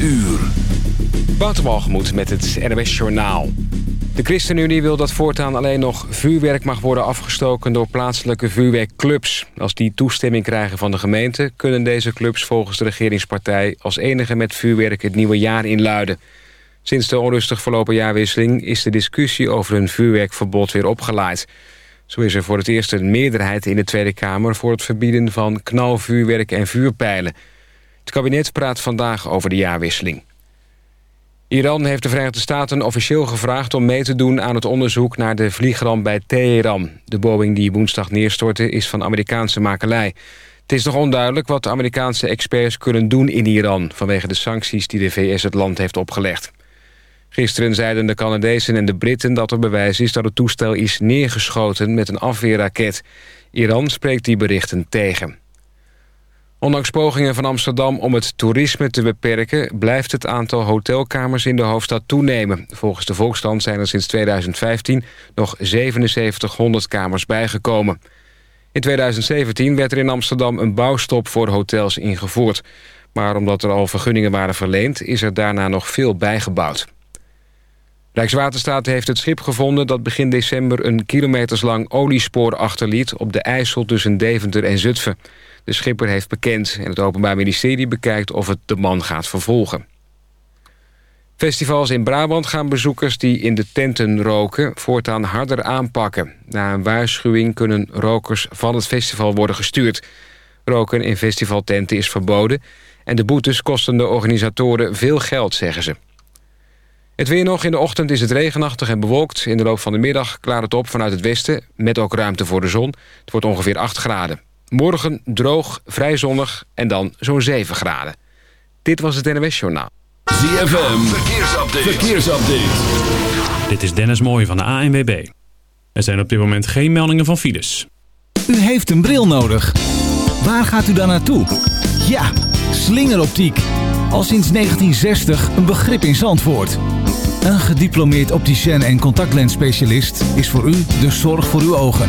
uur. Waterwalgemoed met het NWS Journaal. De ChristenUnie wil dat voortaan alleen nog vuurwerk mag worden afgestoken door plaatselijke vuurwerkclubs. Als die toestemming krijgen van de gemeente... kunnen deze clubs volgens de regeringspartij als enige met vuurwerk het nieuwe jaar inluiden. Sinds de onrustig verlopen jaarwisseling is de discussie over een vuurwerkverbod weer opgeleid. Zo is er voor het eerst een meerderheid in de Tweede Kamer... voor het verbieden van knalvuurwerk en vuurpijlen. Het kabinet praat vandaag over de jaarwisseling. Iran heeft de Verenigde Staten officieel gevraagd om mee te doen aan het onderzoek naar de vliegramp bij Teheran. De Boeing die woensdag neerstortte is van Amerikaanse makelij. Het is nog onduidelijk wat Amerikaanse experts kunnen doen in Iran... vanwege de sancties die de VS het land heeft opgelegd. Gisteren zeiden de Canadezen en de Britten dat er bewijs is dat het toestel is neergeschoten met een afweerraket. Iran spreekt die berichten tegen. Ondanks pogingen van Amsterdam om het toerisme te beperken... blijft het aantal hotelkamers in de hoofdstad toenemen. Volgens de Volksstand zijn er sinds 2015 nog 7700 kamers bijgekomen. In 2017 werd er in Amsterdam een bouwstop voor hotels ingevoerd. Maar omdat er al vergunningen waren verleend... is er daarna nog veel bijgebouwd. Rijkswaterstaat heeft het schip gevonden dat begin december... een kilometerslang oliespoor achterliet op de IJssel tussen Deventer en Zutphen. De schipper heeft bekend en het Openbaar Ministerie bekijkt of het de man gaat vervolgen. Festivals in Brabant gaan bezoekers die in de tenten roken voortaan harder aanpakken. Na een waarschuwing kunnen rokers van het festival worden gestuurd. Roken in festivaltenten is verboden en de boetes kosten de organisatoren veel geld, zeggen ze. Het weer nog. In de ochtend is het regenachtig en bewolkt. In de loop van de middag klaart het op vanuit het westen... met ook ruimte voor de zon. Het wordt ongeveer 8 graden. Morgen droog, vrij zonnig en dan zo'n 7 graden. Dit was het NWS Journaal. ZFM, verkeersupdate. verkeersupdate. Dit is Dennis Mooij van de ANWB. Er zijn op dit moment geen meldingen van files. U heeft een bril nodig. Waar gaat u dan naartoe? Ja, slingeroptiek. Al sinds 1960 een begrip in Zandvoort. Een gediplomeerd opticien en contactlensspecialist is voor u de zorg voor uw ogen.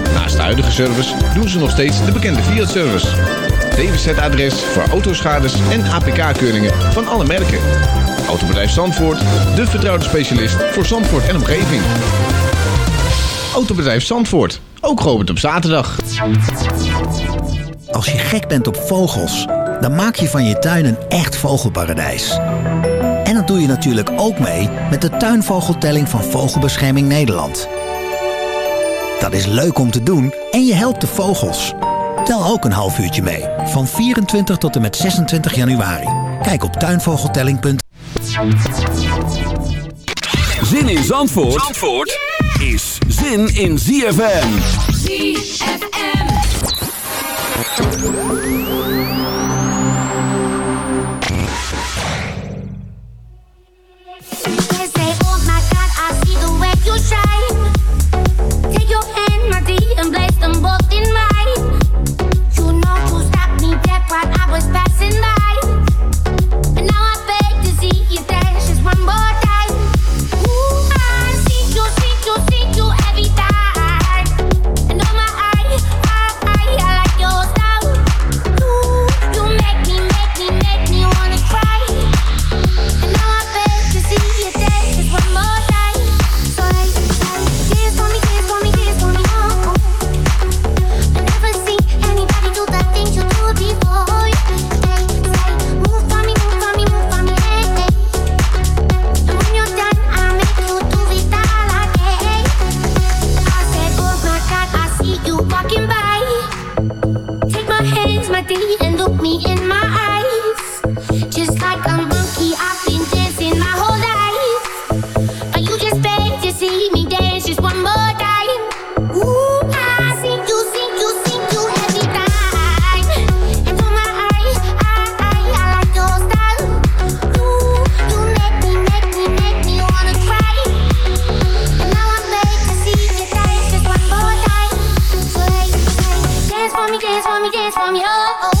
Naast de huidige service doen ze nog steeds de bekende Fiat-service. DWZ-adres voor autoschades en APK-keuringen van alle merken. Autobedrijf Zandvoort, de vertrouwde specialist voor Zandvoort en omgeving. Autobedrijf Zandvoort, ook geopend op zaterdag. Als je gek bent op vogels, dan maak je van je tuin een echt vogelparadijs. En dat doe je natuurlijk ook mee met de tuinvogeltelling van Vogelbescherming Nederland. Dat is leuk om te doen en je helpt de vogels. Tel ook een half uurtje mee, van 24 tot en met 26 januari. Kijk op tuinvogeltelling.nl Zin in Zandvoort, Zandvoort is zin in ZFM. ZFM. for me, dance for me, dance oh. oh.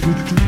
do do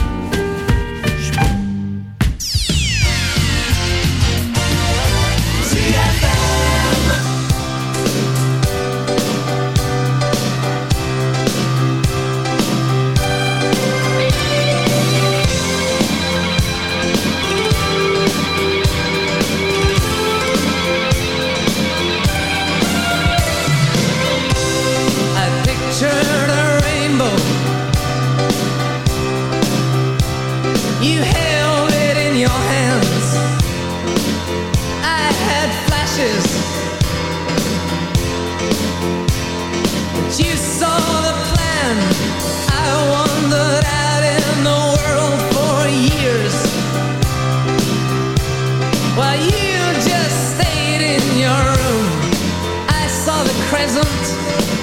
Yes.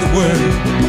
the word.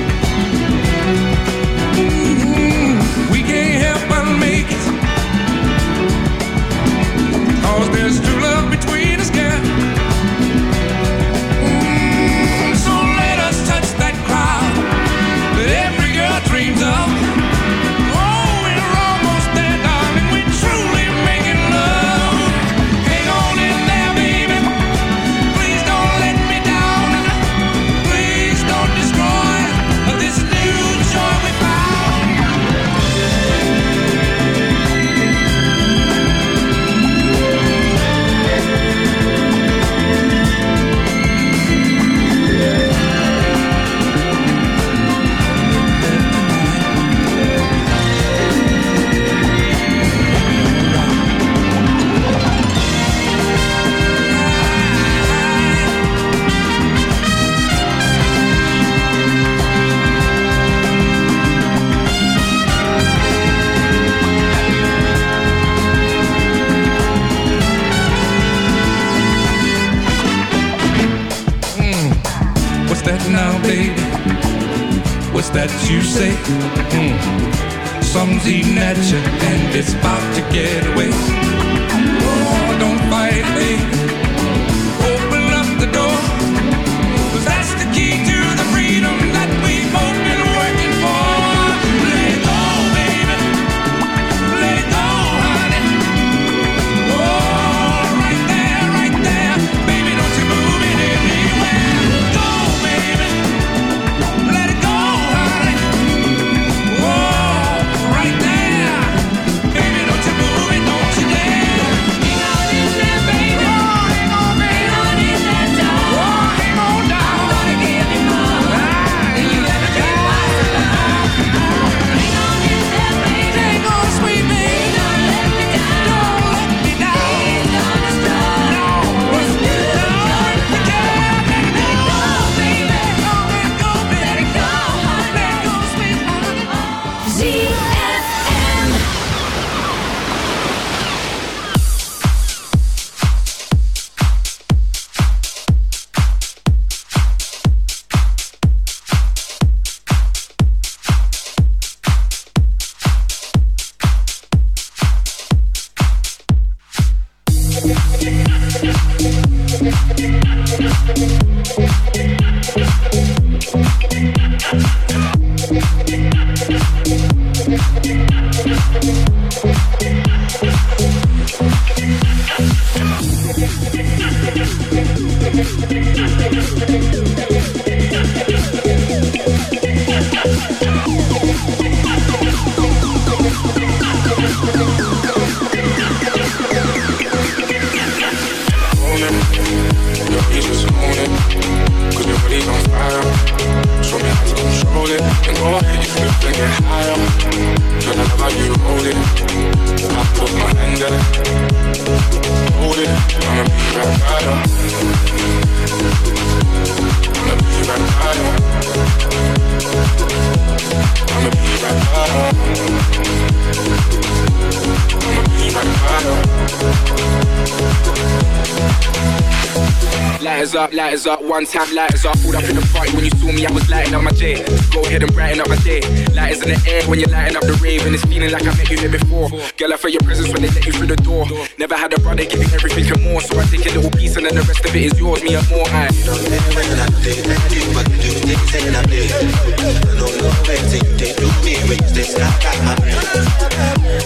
Lighters up, lighters up, one time lighters up. Pulled up in the party when you saw me, I was lighting up my J. Go ahead and brighten up my day. Light is in the air when you're lighting up the rave, and it's feeling like I met you here before. Girl, I felt your presence when they let you through the door. Never had a brother give you everything and more, so I take a little piece and then the rest of it is yours, me and more. I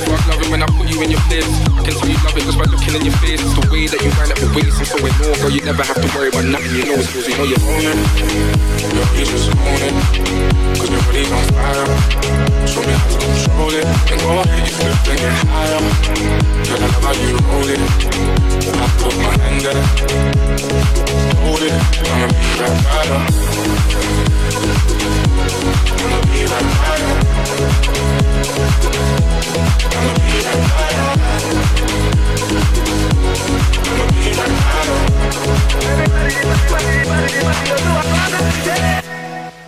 Fuck loving when I put you in your place. I can tell you love it just by looking in your face. It's the way that you wind up your waist and so more, girl. You never have to worry about nothing. You know it's yours, you know you're. Peace just own it. Cause fire. Show me how to control it. And go ahead, you flip and get higher. Girl, I love how you roll it. I put my hand there. Hold it.